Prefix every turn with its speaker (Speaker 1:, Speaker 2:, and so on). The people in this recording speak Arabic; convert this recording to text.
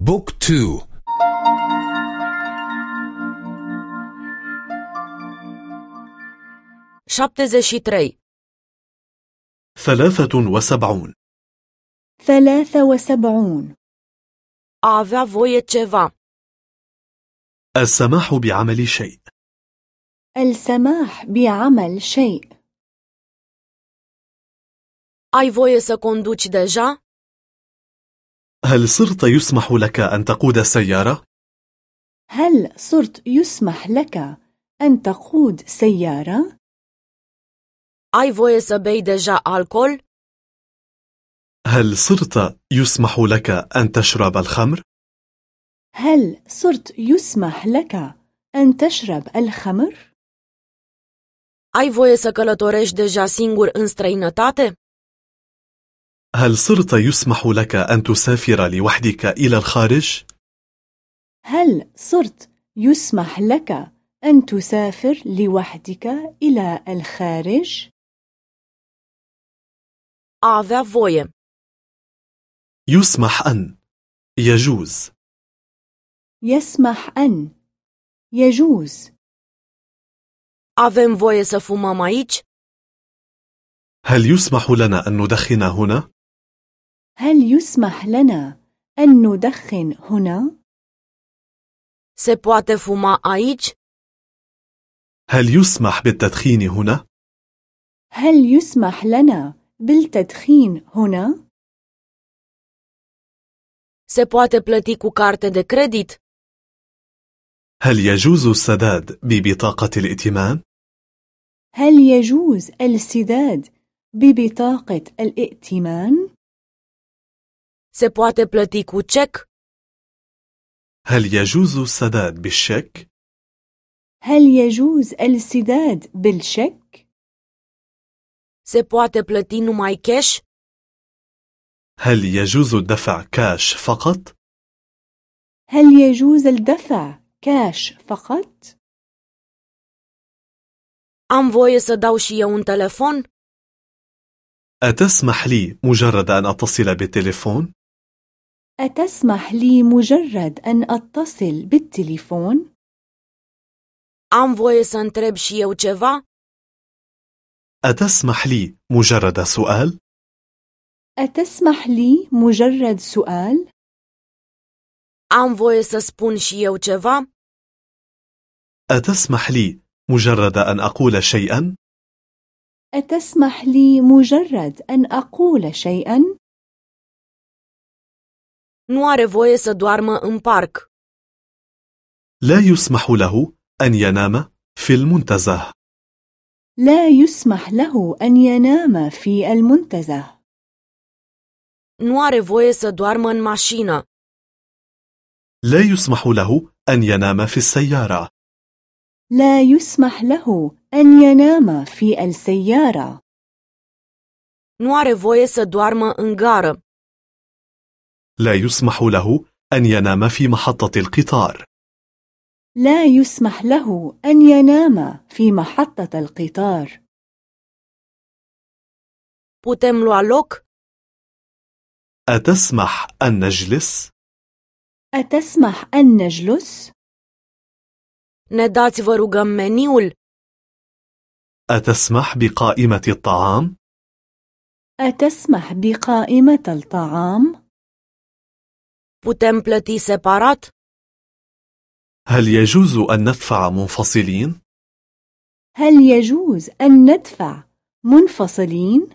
Speaker 1: بوك تو.
Speaker 2: شaptezeci
Speaker 3: ثلاثة وسبعون.
Speaker 4: ثلاثة وسبعون.
Speaker 2: avea voie ceva.
Speaker 3: السماح بعمل شيء.
Speaker 4: السماح بعمل شيء.
Speaker 2: voie să conduci deja?
Speaker 3: هل صرت يسمح لك أن تقود سيارة؟
Speaker 4: هل صرت يسمح لك أن تقود سيارة؟
Speaker 2: Ai voie să bei deja alcool?
Speaker 3: هل صرت يسمح لك أن تشرب الخمر؟
Speaker 4: هل صرت يسمح لك أن تشرب الخمر؟
Speaker 2: Ai voie să călătorești deja singur în străinătate?
Speaker 3: هل صرت يسمح لك أن تسافر لوحدك إلى الخارج؟
Speaker 4: هل صرت يسمح لك أن تسافر لوحدك إلى الخارج؟
Speaker 2: Voie.
Speaker 3: يسمح أن يجوز
Speaker 4: يسمح أن يجوز
Speaker 2: Avem voie să fumăm aici?
Speaker 3: هل يسمح لنا أن ندخن هنا؟
Speaker 4: هل يسمح لنا أن ندخن هنا؟
Speaker 2: Se poate fuma aici?
Speaker 3: هل يسمح بالتدخين هنا؟
Speaker 4: هل يسمح لنا بالتدخين هنا؟
Speaker 2: Se poate plăti cu carte de credit?
Speaker 3: هل يجوز السداد ببطاقة الائتمان؟
Speaker 4: هل يجوز السداد ببطاقة الائتمان؟
Speaker 2: Se poate plăti cu cec?
Speaker 3: هل يجوز السداد بالشيك؟
Speaker 4: هل يجوز السداد بالشيك؟
Speaker 2: Se poate plăti numai cash?
Speaker 3: هل يجوز الدفع كاش فقط؟
Speaker 4: هل يجوز الدفع كاش فقط؟
Speaker 2: Am voie să dau și eu un telefon?
Speaker 3: أتسمح لي مجرد أن أتصل بالتليفون؟
Speaker 4: أتسمح لي مجرد أن أتصل بالتليفون؟
Speaker 2: Am voie să întreb și eu ceva?
Speaker 3: أتسمح لي مجرد سؤال؟
Speaker 4: أتسمح لي مجرد سؤال؟
Speaker 2: Am voie să spun și eu ceva?
Speaker 3: أتسمح لي مجرد أن أقول شيئا؟
Speaker 4: أتسمح لي مجرد أن أقول شيئا؟
Speaker 2: Nu are voie să doarmă în parc.
Speaker 3: لا يسمح له أن ينام في المنتزه
Speaker 4: لا يسمح له أن ينام في المنتزه
Speaker 2: Nu are voie să doarmă în mașină.
Speaker 3: لا يسمح له أن ينام في السيارة
Speaker 4: لا يسمح له أن ينام في السيارة
Speaker 2: Nu are voie să doarmă în gară.
Speaker 3: لا يسمح له أن ينام في محطة القطار
Speaker 4: لا يسمح له أن ينام في محطة القطار
Speaker 2: Putem lua loc?
Speaker 3: أتسمح أن نجلس؟
Speaker 4: أتسمح أن نجلس؟
Speaker 2: Ne dați, vă rugăm, meniul?
Speaker 3: أتسمح بقائمة الطعام؟
Speaker 4: أتسمح بقائمة الطعام؟
Speaker 2: Putem plăti separat?
Speaker 3: هل يجوز أن ندفع منفصلين؟
Speaker 4: هل يجوز أن ندفع منفصلين؟